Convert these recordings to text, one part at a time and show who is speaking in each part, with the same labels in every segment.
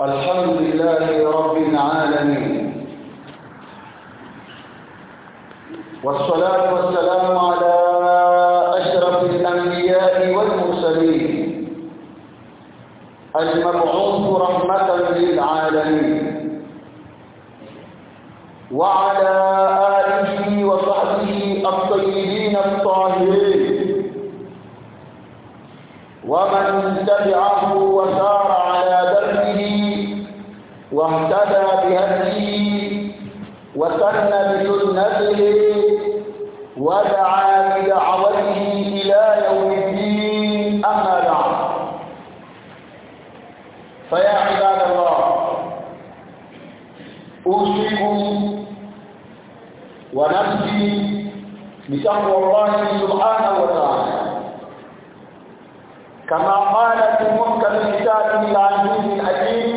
Speaker 1: الحمد لله رب العالمين. والصلاة والسلام على أشرف الأنبياء والمرسلين. المبعوث رحمة للعالمين. وعلى آله وصحبه الطيبين الطاهرين. ومن تبعه ونفسي بتقوى الله سبحانه وتعالى. كما قال في محكم كتابه العزيز الحكيم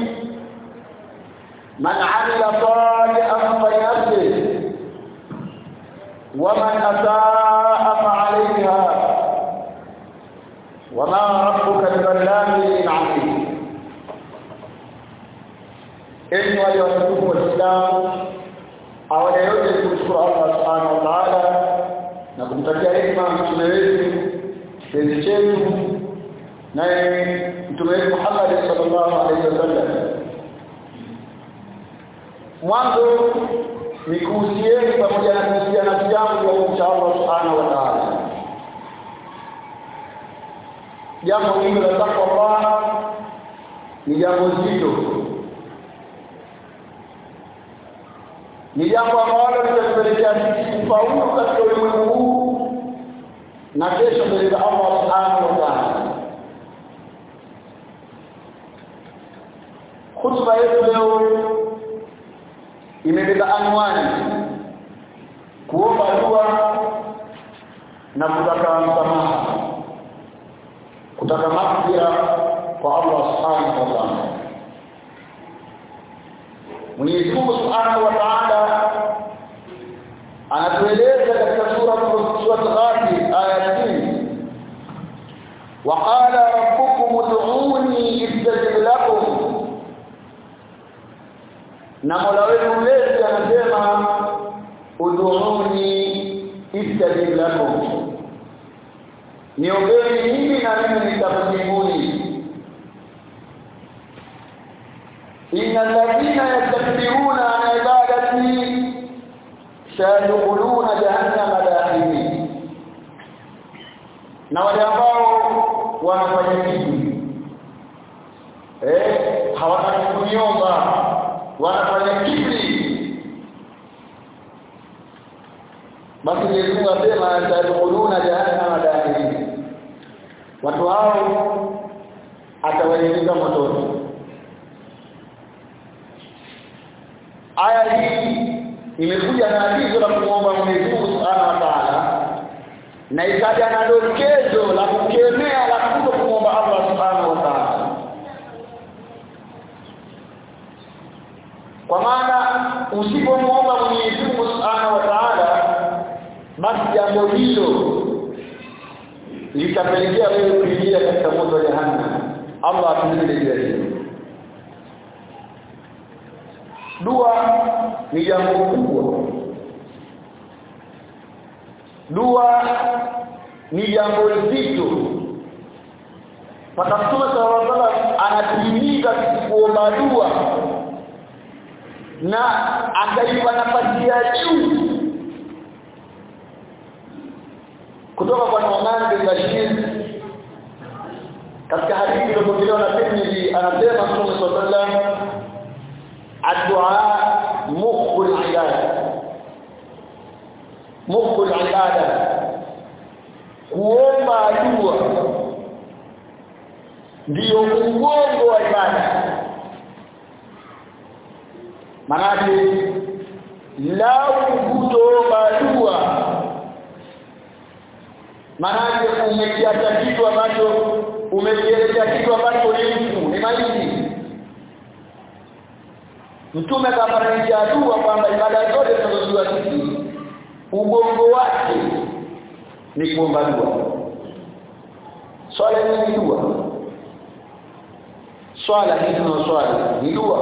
Speaker 1: من عمل صالحا فلنفسه ومن اساء kumtakia hekima mtume wetu kipenzi chetu naye mtume wetu Muhammad sallallahu alaihi wasallam. Mwanzo ni kuhusieni pamoja na kuhusiana na jambo la kumcha Allah subhanahu wa ta'ala. Jambo hilo la takwa Allah ni jambo zito. Ni jambo ambalo litatupelekea sisi kufaulu katika ulimwengu huu na kesho mbele za Allah subhanahu wa ta'ala. Khutba yetu leo imebeba anwani kuomba dua na kutaka msamaha kutaka maghfira kwa Allah Subhanahu wa Ta'ala. Mwenyezi Mungu Subhanahu wa Ta'ala anatueleza katika sura sura Ghafir aya 60 وقال ربكم ادعوني استجب لكم na Mola wenu mlezi anasema ud'uni istajib lakum niombeni mimi na mimi nitakujibuni innal ladhina yastakbiruna an ibadati sayadkhuluna jahannama dakhirin na wale ambao wanafanya kitu. Eh hawataki kuniomba wanafanya kitu basi Mwenyezi Mungu asema tadkhuluna jahannama dakhirin watu hao atawaingiza motoni. Aya hii imekuja na agizo la kumwomba Mwenyezi Mungu Subhanahu wa Ta'ala na ikaja na dokezo la kukemea la kuto kumwomba Allah Subhanahu wa Ta'ala kwa maana usipomuomba Mwenyezi Mungu Subhanahu wa Ta'ala basi jambo hilo litapelekea wewe kuingia katika moto wa jahannam. Allah atulie hilo. Dua ni jambo kubwa. Dua ni jambo zito. Mtume sallallahu alaihi wasallam anatimiza kuomba dua na akaipa nafasi ya juu. Kutoka kwa Nu'man bin Bashir katika hadithi iliyopokelewa na Tirmidhi ni kuomba dua. Swala ni dua. Swala hizi na swala ni dua.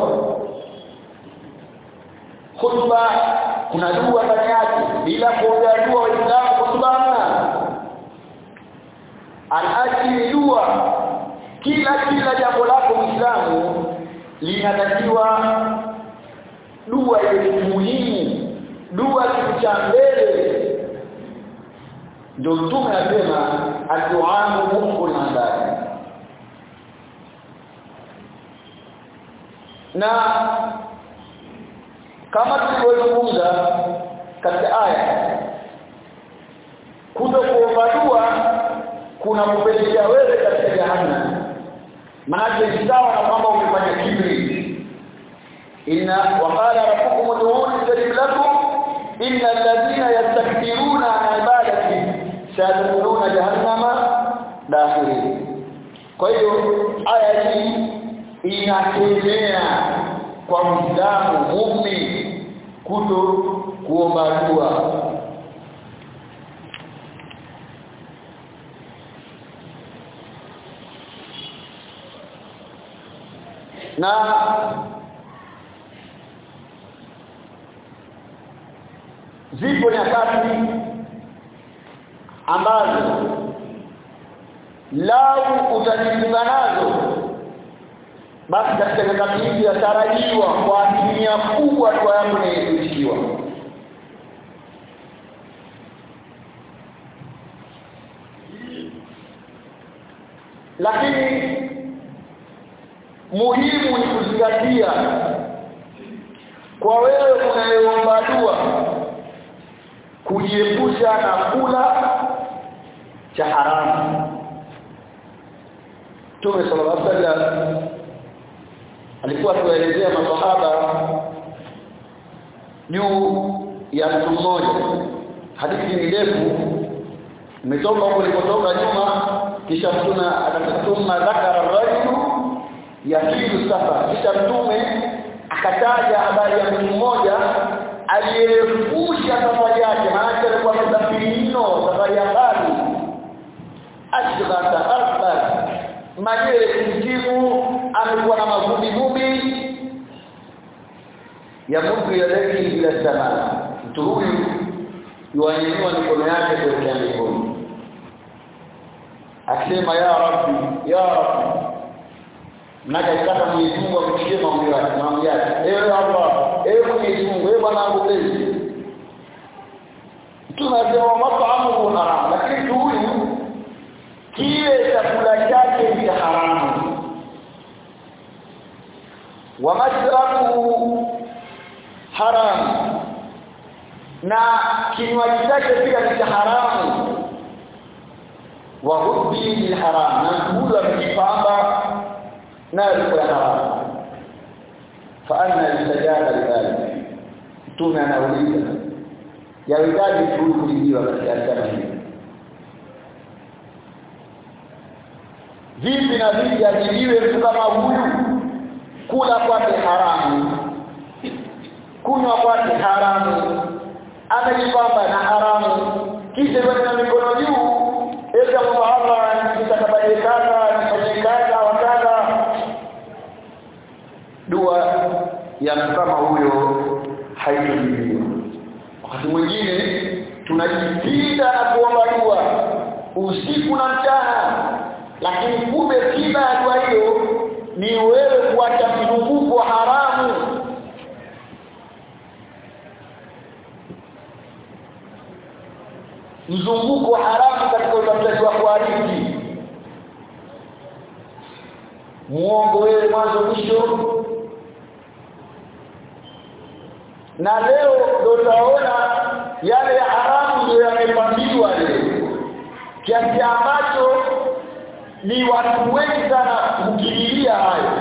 Speaker 1: Khutba kuna dua ndani yake. Bila kuombea dua waislamu khutba hamna. Ni dua. Kila kila jambo lako muislamu linatakiwa dua ile muhimu. Dua kitu cha mbele ndio mtume anasema mungu na na kama tulivyozungumza katika aya kuto kuomba kuna kupelekea wewe katika jahannam. Maana sawa na kwamba umefanya kibri inna waqala rabbukum ud'uuni lakum inna alladhina yastakbiruna an sayadkhuluna jahannama dakhirin kwa hiyo aya hii inakemea kwa mdamu mumi kuto kuomba dua na zipo nyakati ambazo lau utajifunga nazo basi katika nyakati hizi yatarajiwa kwa asilimia kubwa dua yako inaitikiwa lakini muhimu ni kuzingatia kwa wewe unayeomba dua kujiepusha na kula cha haramu Mtume sallallahu alaihi wasallam alikuwa akiwaelezea masahaba juu ya mtu mmoja. Hadithi ni ndefu imetoka huko ilipotoka nyuma kisha mtume akasema dhakara rajulu yakidu safa. Kisha mtume akataja habari ya mtu mmoja aliyefusha safari yake maana alikuwa msafiri mno safari ya mbali ashghata akbar. Majere kumjibu amekuwa na mavumbi vumbi ya mungu yadaki ila sama. Mtu huyu yuanyanyua mikono yake kuelekea mbinguni akisema ya rabbi ya rabbi. Mnaja kata Mwenyezi Mungu akushie maombi yake maombi yake. Ewe Allah ewe Mwenyezi Mungu ewe bwana wangu mlezi. Tunasema mat'amuhu haram lakini huyu kile chakula chake ni haramu wa mashrabuhu haram na kinywaji chake pia ni haramu wa hubbi ni haram na huyu amejipamba nayo ilikuwa haramu fa anna yustajaba lidhalik mtume anauliza yawezaje kujibiwa katika kama hili vipi na vipi ajibiwe mtu kama huyu? Kula kwake haramu. Kunywa kwake haramu. Amejipamba na haramu. Kisha weka mikono juu eza kwamba hapa nitakabali kadha nifanye kadha wa kadha dua ya mtu kama huyo haitojibiwa wakati mwingine tunajipinda na kuomba dua usiku na mchana lakini kumbe tiba ya dua hiyo ni wewe kuacha mzunguko haramu mzunguko haramu katika utafutaji wa kuariki muongo wewe mwanzo mwisho. Na leo ndio utaona yale ya haramu ndio yamepambiwa leo. Kiasi ambacho ni watu wengi sana kukimbilia hayo.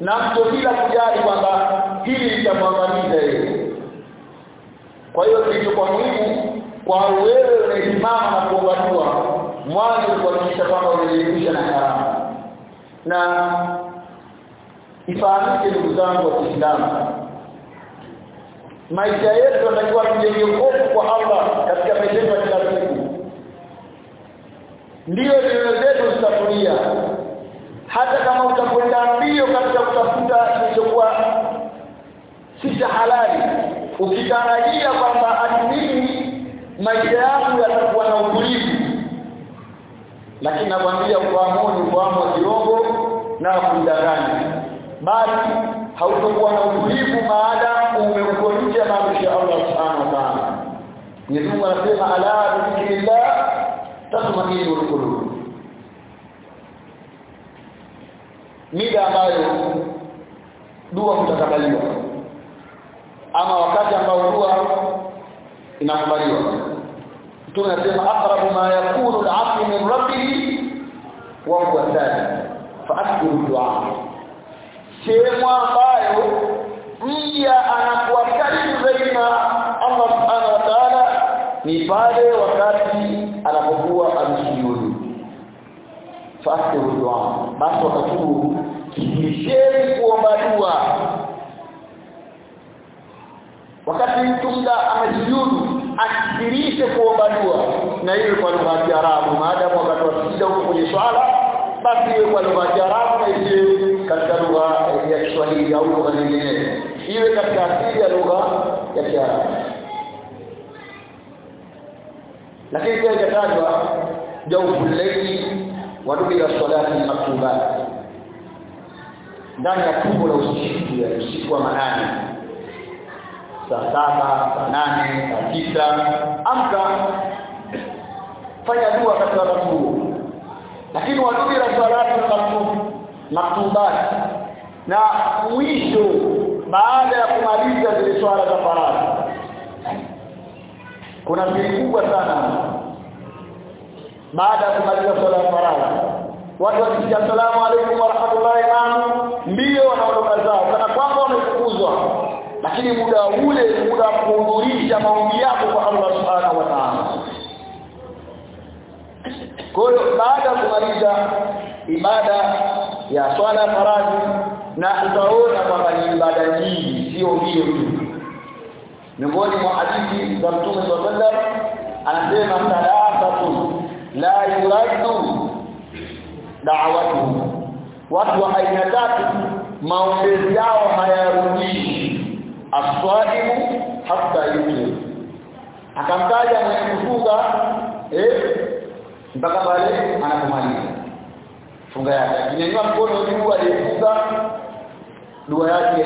Speaker 1: Na mtu bila kujali kwamba hili litamwangamiza yeye. Kwa hiyo kilichokuwa muhimu kwa wewe unasimama na kuomba dua mwanzo kuhakikisha kwamba unajiepusha na haramu na ifahamike ndugu zangu wa Kiislamu maisha yetu yanatakiwa tujenge hofu kwa Allah katika maisha yetu ya kila siku. Ndiyo nyoyo zetu zitatulia hata kama utakwenda mbio katika kutafuta kilichokuwa si halali ukitarajia kwamba maisha yangu yatakuwa na utulivu. Lakini nakwambia ufahamu ufahamu wa kiongo na kudanganya bali hautakuwa na utulivu maada umeukonja maamrisho ya Allah subhanahu wa ta'ala. Mwenyezi Mungu anasema ala bismillah tatma'innul qulub mida ambayo dua kutakabaliwa ama wakati ambao dua inakubaliwa. Mtume anasema aqrabu ma yakunu al-'abdu min rabbih wa huwa sajid fa'akbiru du'a. Sehemu ambayo mja anakuwa karibu zaidi na Allah subhanahu wa ta'ala ni pale wakati anapokuwa amesujudu fa'akbiru du'a. Basi wakati huu kisheni kuomba dua wakati mtu mda amejiuni akithirishe kuomba dua. Na iwe kwa lugha ya Kiarabu. Maadamu wakati wa sijida huko kwenye swala basi iwe kwa lugha ya Kiarabu na isiwe katika lugha ya Kiswahili au lugha nyingine. Iwe katika asili ya lugha ya Kiarabu. Lakini pia ikatajwa jawfu layli wa dubila salati maktubat ndani ya tumbo la usiku ya usiku wa manane saa saba saa nane saa tisa. Amka fanya dua katika wakati huo. Lakini wadubira salatu maktubati na mwisho baada ya kumaliza zile swala za faradhi kuna siri kubwa sana. Baada ya kumaliza swala ya faradhi watu wakisikia salamu alaykum wa mbio wanaondoka zao kana kwamba wamefukuzwa lakini muda ule muda kuhudhurisha maombi yako kwa Allah subhanahu wa ta'ala. Kwa baada ya kumaliza ibada ya swala faradhi na utaona kwamba ni ibada nyingi sio hiyo tu. Miongoni mwa hadithi za Mtume sallallahu anasema thalathatun la yuraddu da'watuhum. Watu wa aina tatu maombezi yao hayarudishi aswadimu hata yutu akamtaja mwenye kufunga eh mpaka pale anapomaliza. Funga yake. Akinyanyua mkono juu aliyefunga dua yake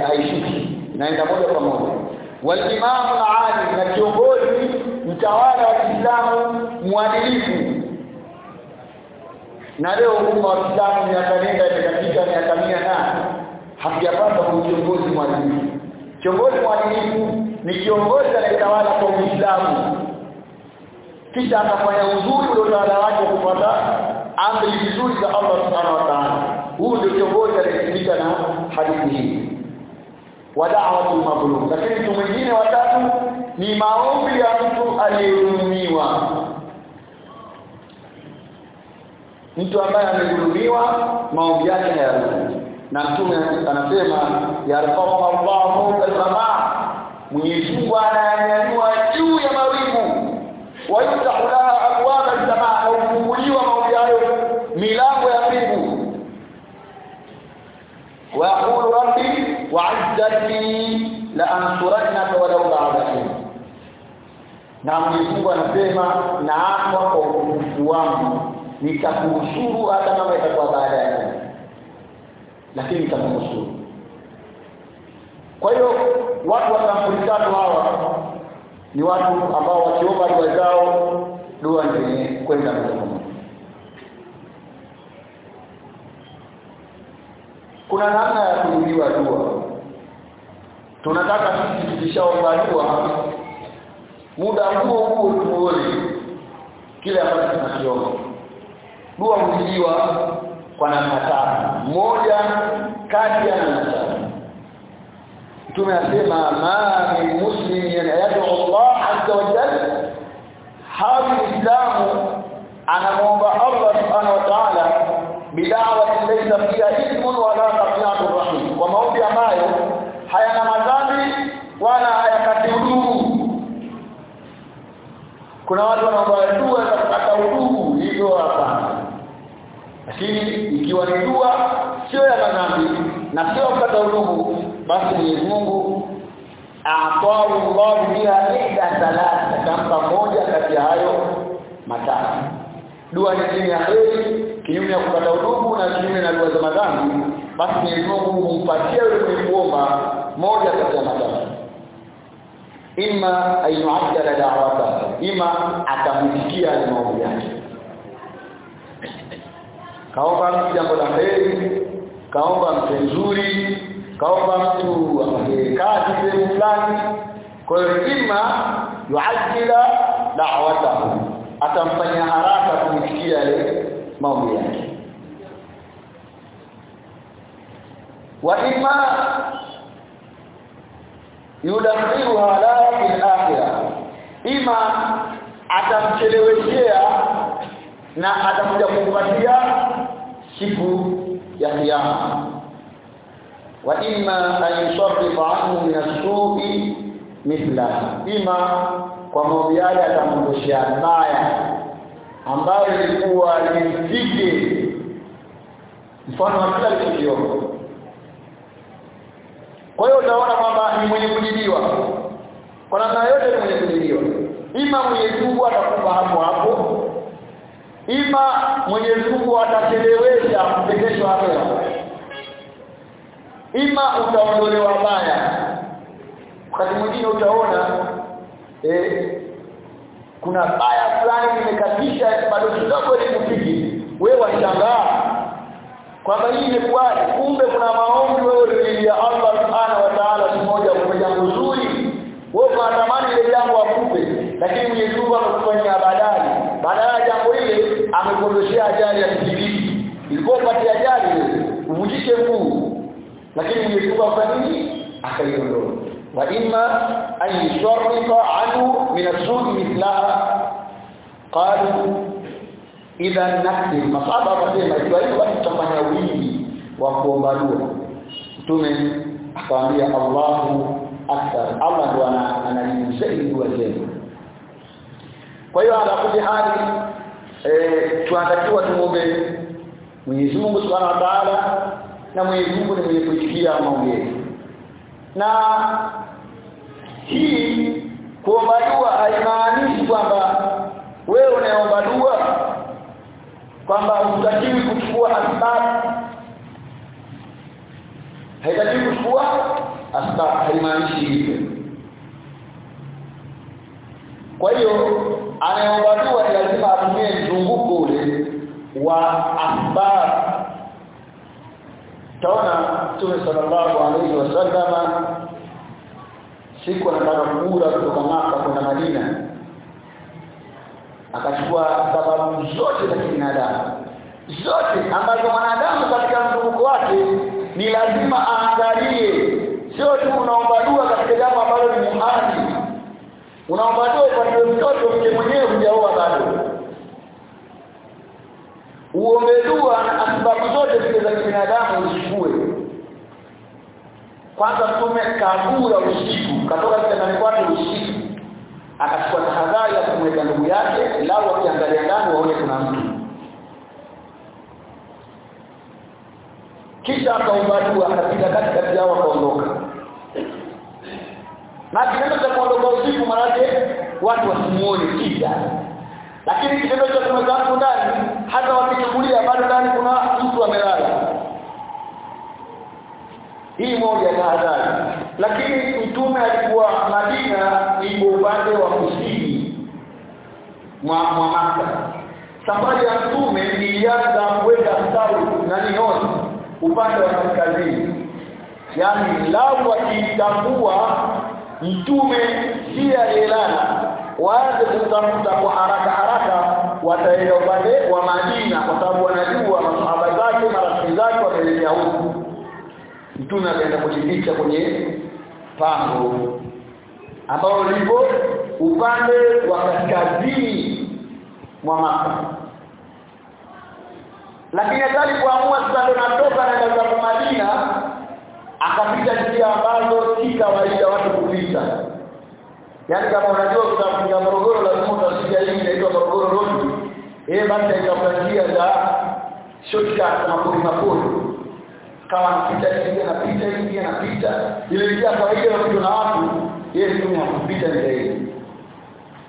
Speaker 1: haishuki. Inaenda moja kwa moja. Walimamu alim na kiongozi mtawala wa Kiislamu mwadilifu. Na leo umma wa Kiislamu miaka nenda imekatika miaka mia na hatujapata kiongozi mwadilifu kiongozi mwadilifu ni kiongozi anayetawala kwa Uislamu. Kisha akafanya uzuri ule utawala wake kufuata amri nzuri za Allah subhanahu wa ta'ala. Huu ndio kiongozi anayetumika na hadithi hii. Wa da'watu mabrur lakini mtu mwingine watatu ni maombi ya mtu aliyedhulumiwa mtu ambaye amedhulumiwa maombi yake hayarudi na mtume anasema yarfa'u Allahu al-samaa. Mwenyezi Mungu ananyanyua juu ya mawingu. Wa yaftahu laha abwaba as-samaa na ufunguliwa hayo milango ya mbingu. Wa yaqulu rabbi wa'azzati la ansurannaka walau badakum na Mwenyezi Mungu anasema naapa kwa utukufu wangu nitakunusuru hata kama itakuwa baada ya lakini nitakunusuru kwa hiyo watu wa sampuli tatu hawa ni watu ambao wakiomba dua zao dua ndio kwenda mbele kuna namna ya kujibiwa dua. Tunataka sisi tukishaomba dua muda huo huo tuone kile ambacho tunakiomba. Dua hujibiwa kwa namna tatu. Moja kati ya namna tatu. Mtume ma min muslimin yad'u Allah azza wa jalla hawi islamu anamuomba Allah subhanahu wa ta'ala bidawa laysa fiha ithmun wala qati'atu rahim. Kwa maombi ambayo hayana madhambi wala hayakati udugu kuna watu wanaomba dua za kukata udugu hivyo hapana lakini ikiwa ni dua sio ya madhambi na sio kukata udugu basi Mwenyezi Mungu atoa Allah bila ida salata kampa moja kati ya hayo matatu. Dua nyingine ya heri kinyume ya kupata udugu na kinyume na dua za madhambi basi Mwenyezi Mungu humpatia yule mwenye moja kati ya matatu. Imma ayuajjala da'wata ima atamfikia maombi yake kaomba mtu jambo la heri kaomba mtu nzuri kaomba mtu kazi sehemu fulani. Kwa hiyo ima yuajila da'watahu atamfanya haraka kumfikia ile maombi yake. Wa ima yudakhiruha la fil akhirah ima atamcheleweshea na atakuja kumpatia siku ya kiyama. Wa imma an anhu min as-su'i mithla ima kwa maombi yale atamondoshia baya ambayo ilikuwa limfike mfano wa kila alichokiona kwa hiyo utaona kwamba ni mwenye kujidiwa kwa namna yote ni mwenye kujidiwa ima mwenye Mungu atakupa hapo hapo ima Mwenyezi Mungu atachelewesha kupekeshwa akhera ima utaondolewa baya wakati mwingine utaona eh kuna baya fulani limekatisha bado kidogo likupiki wewe washangaa kwamba hii imekuwaje? Kumbe kuna maombi wewe ulilia Allah subhanahu wa ta'ala mmoja kwa jambo zuri. Wewe unatamani ile jambo akupe lakini Mwenyezi Mungu amekufanyia badali. Badala ya jambo ile amekuondoshia ajali ya pikipiki ilikuwa upate ajali uvujike mguu. Lakini Mwenyezi Mungu afanya nini? Akaiondoa. Wa imma an yusharrifa anhu min as-su'i mithlaha. Qalu idha nakti masaba akasema ikiwa hivyo tutafanya wingi wa kuomba dua. Mtume akamwambia Allahu akbar. Allah ndo analimu zaidi dua zetu kwa hiyo ala kulli hali eh tunatakiwa tuombe Mwenyezi Mungu Subhanahu wa Ta'ala na Mwenyezi Mungu ni mwenye kuitikia maombi yetu. Na hii kuomba dua haimaanishi kwamba wewe unaomba dua kwamba hutakiwi kuchukua asbab. Haitakiwi kuchukua asbab haimaanishi hivyo kwa hiyo anayeomba dua ni lazima atumie mzunguko ule wa asbab taona Mtume sallallahu alaihi wasallam siku anataka kura kutoka Maka kwenda Madina akachukua sababu zote za kibinadamu. Zote ambazo mwanadamu katika mzunguko wake ni lazima aangalie. Sio tu unaomba dua katika jambo ambalo ni muhali unaomba upatiwe mtoto mke mwenyewe hujaoa bado. Uombe dua na sababu zote zile za kibinadamu usichukue kwanza mtume kabura usiku katoka kitandani kwake usiku akachukua tahadhari ya kumweka ndugu yake lao wakiangalia ndani waone kuna mtu. Kisha akaomba dua akapiga katikati yao na kitendo cha kuondoka usiku manake watu wasimuone kija lakini kitendo cha kumweka ndani hata wakichukulia bado ndani kuna mtu amelala. Hii moja tahadhari. Lakini mtume alikuwa Madina iko upande wa kusini mwa mwa Maka safari ya mtume ilianza kwenda Saudi na Nihon upande wa kaskazini. Yani lau akitambua mtume si aliyelala waanze kutafuta kwa haraka haraka wataenda upande wa Madina kwa sababu wanajua masahaba zake marafiki zake wameelekea huko. Mtume akaenda kujificha kwenye pango ambao lipo upande wa kaskazini mwa Maka lakini alipoamua sasa natoka naenda za Madina akapita njia ambazo si kawaida watu kupita. Yani kama unajua kutafuta Morogoro lazima utasikia hii inaitwa Morogoro Road. Eh basi itafuta za shortcut na mapori mapori kama anapita hivi anapita hivi anapita ile njia kawaida ya na watu yeye tu anapita njia hiyo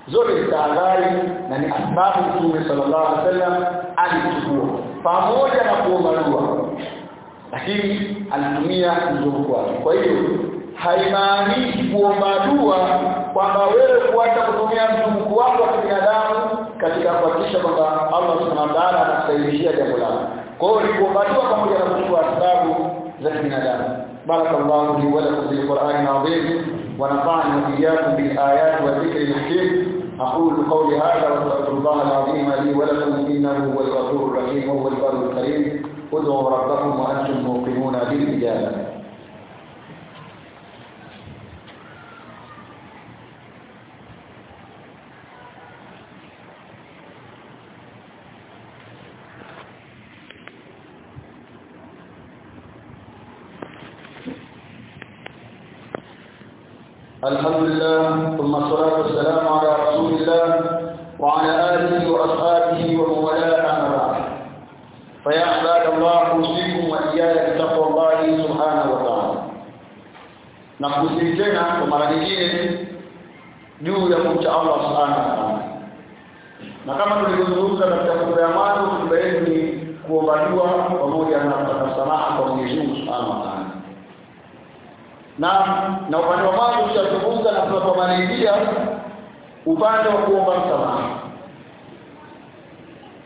Speaker 1: zote zitaangali na ni asbabu mtume sallallahu alaihi wasallam alichukua. Pamoja na kuomba dua lakini anatumia mzunguko wake kwa hiyo haimaanishi kuomba dua kwamba wewe kuacha kutumia mzunguko wako wa binadamu katika kuhakikisha kwamba Allah subhanahu wa ta'ala anakusaidia jambo lako. Kwa hiyo ni kuomba dua pamoja na kuchukua sababu za binadamu barakallahu li wa lakum bil qur'ani azim wa nafa'ani wa iyyakum ayati wa dhikri al hakim أقول قولي هذا وأستغفر الله العظيم لي ولكم إنه هو الغفور الرحيم وهو البر الكريم. ادعوا ربكم وأنتم موقنون بالإجابة. الحمد لله ثم الصلاة والسلام nakusihi tena kwa mara nyingine juu ya kumcha Allah subhanahu wa ta'ala. Na kama tulivyozungumza katika sura ya mwanzo ni kuomba dua pamoja na kupata msamaha kwa Mwenyezi Mungu subhanahu wa ta'ala. Na na upande wa mwanzo tutazungumza na tunapomalizia upande wa kuomba msamaha.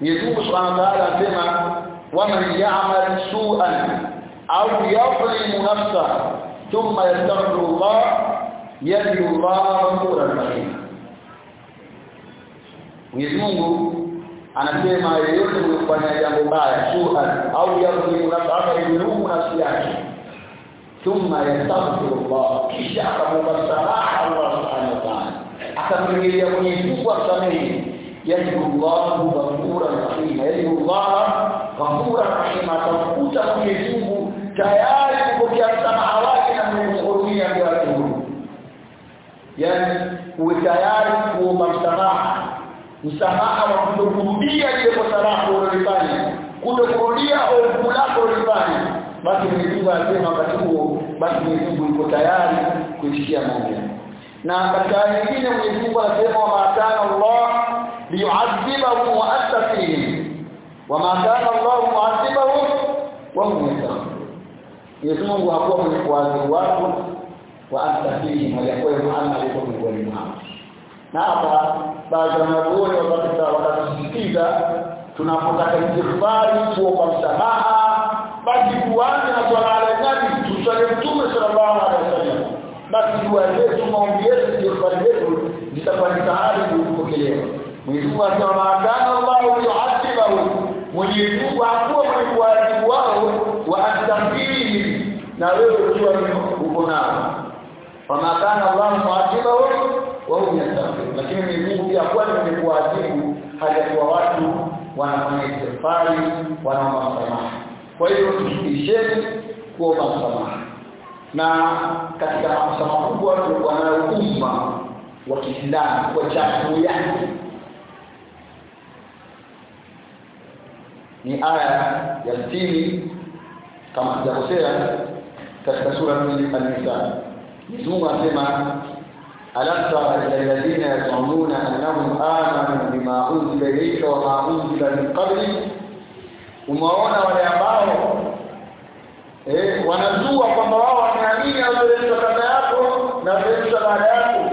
Speaker 1: Mwenyezi Mungu Subhanahu wa Ta'ala anasema waman ya'mal su'an au yadhlimu nafsa thumma yastaghfirullah yajidu Allah ghafurur rahim Mwenyezi Mungu anasema yeyote mfanya jambo baya su'an au yadhlimu nafsa akadhulumu nafsi yake thumma yastaghfirullah kisha akamwomba msamaha Allah subhanahu wa ta'ala. Akamrejelea Mwenyezi Mungu amsamehe yajibullahu ghafuran rahim yajibullah ghafura rahima atakuta Mwenyezi tayari kupokea msamaha wake na kumhurumia kwa watu yani uwe tayari kuomba msamaha. Msamaha wa kutokurudia ile kosa lako ulilofanya kutokurudia ovu lako ulilofanya basi Mwenyezi anasema wakati huo basi Mwenyezi yuko tayari kuitikia maombi na katika aya nyingine Mwenyezi anasema wa maatana Allah liyu'adhibahum wa anta fihim. Wa maatana Allah mu'adhibahum wa hum Mwenyezi Mungu hakuwa mwenye kuadhibu watu wa anta fihi aliyakuwa Muhammad alikuwa na hapa baadhi ya wanazuoni wakatusisitiza tunapotaka istighfari kwa msamaha. Basi tuanze na swala la nabi tusali mtume sallallahu alaihi wasallam. Basi dua zetu maombi yetu istighfari yetu zitafanyika hadi kupokelewa. Mwenyezi Mungu asema maadana Allah yu'adhibahu Mwenyezi Mungu hakuwa mwenye kuadhibu wao wa astaghfirih na wewe ukiwa uko nao wa maadana Allah mu'adhibahu wa hum yastaghfirun lakini Mwenyezi Mungu pia hakuwa mwenye kuadhibu hali ya kuwa watu wanafanya istighfari wanaomba msamaha kwa hiyo tushirikisheni kuomba msamaha na katika makosa makubwa tulikuwa nayo umma wa Kiislamu kwa chafu yake. Ni aya ya 60 kama sijakosea katika sura an-nisa. Mungu anasema alam tara ila alladhina yazununa annahum amanu bima unzila ilayka wa ma unzila min qablik. Umeona wale ambao eh wanajua kwamba wao wanaamini aliyoletwa kabla yako na aliyoletwa baada yako.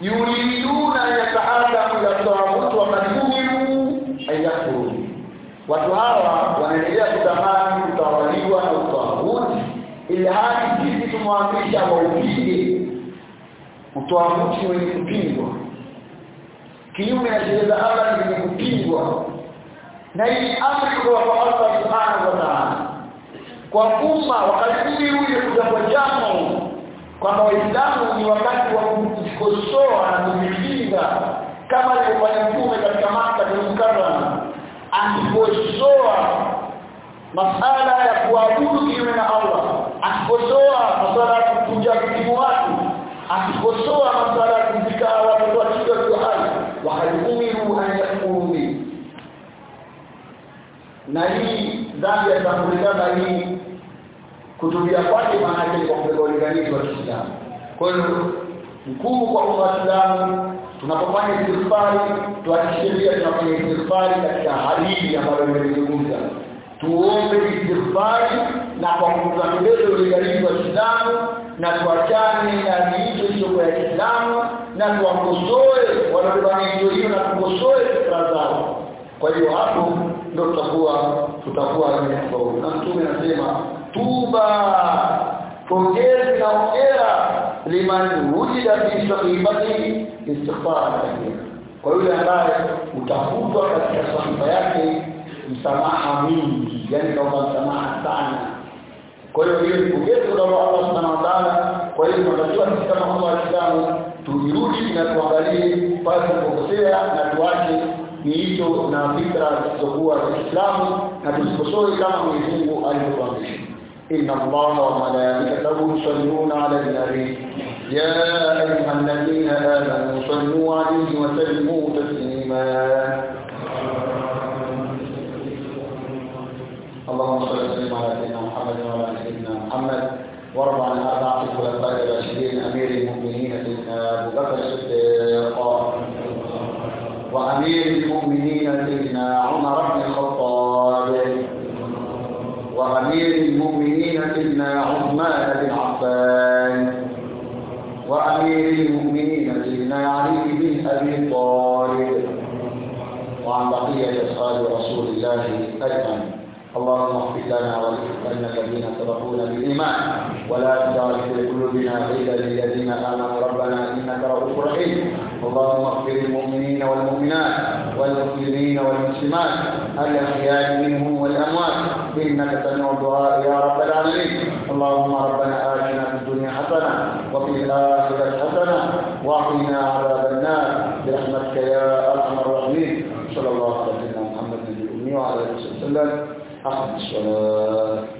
Speaker 1: Yuriduna yataadamu ila tawamut wa kadumiru ayakuru watu hawa wanaendelea kutamani kutawaliwa na utawuti ili hadi sisi tumwamrisha waupige utawuti wenye kupingwa. Kinyume na sheria za Allah zenye kupingwa. Na hii amri kwa Allah subhanahu wa ta'ala kwa umma wakati ule kwa jamu kwamba waislamu ni wakati wa kujikosoa na kujipinga kama alivyofanya mtume katika Makka na Mukarrama akikosoa masala ya kuabudu kinyume na Allah akikosoa masala ya kupunja kutimu watu akikosoa masala ya kuzika watoto wa kike wa hai wa halimumiru an yakfuru na hii dhambi ya hii kutubia kwake maana kwa kubeba wa Kiislamu. Kwa hiyo mkuu kwa Uislamu tunapofanya istighfari tuhakikishe tunafanya istighfari katika hali hii ambayo nimezungumza. Tuombe istighfari na kwa kutambeleza ulinganizi wa Kiislamu na tuachane na hicho hicho kwa Kiislamu na tuwakosoe wanaofanya hiyo na tukosoe fikra zao. Kwa hiyo hapo ndio tutakuwa tutakuwa na mtume anasema tuba. Pongezi na ongera liman wujida fi sahibati istighfar kwa yule ambaye utafutwa katika sifa yake msamaha mingi yani kama msamaha sana. Kwa hiyo hiyo ni pongezi kwa Allah subhanahu wa ta'ala. Kwa hiyo tunatakiwa sisi kama waislamu tujirudi na tuangalie pale tunapokosea na tuache miito na fikra zisizokuwa za Kiislamu na tusikosoe kama Mwenyezi Mungu alivyotuamrisha إن الله وملائكته يصلون على النبي. يا أيها الذين آمنوا صلوا عليه وسلموا تسليما. اللهم صل وسلم على سيدنا محمد وعلى سيدنا محمد. وارض عن أربعة الخلفاء الراشدين أمير المؤمنين سيدنا أبو بكر الصديق وأمير المؤمنين سيدنا عمر بن الخطاب. وأمير المؤمنين سيدنا عثمان بن عفان وأمير المؤمنين سيدنا علي بن أبي طالب. وعن بقية أصحاب رسول الله أجمعين. اللهم اغفر لنا ولإخواننا الذين سبقونا بالإيمان. ولا تجعل في قلوبنا غلا للذين آمنوا. ربنا إنك رؤوف رحيم. اللهم اغفر المؤمنين والمؤمنات والمسلمين والمسلمات الأحياء منهم والأموات إنك سميع الدعاء يا رب العالمين. اللهم ربنا آتنا في الدنيا حسنة وفي الآخرة حسنة وقنا عذاب النار. برحمتك يا أرحم الراحمين. صلى الله على سيدنا محمد النبي الأمي وعلى آله وسلم. أحد الصلاة.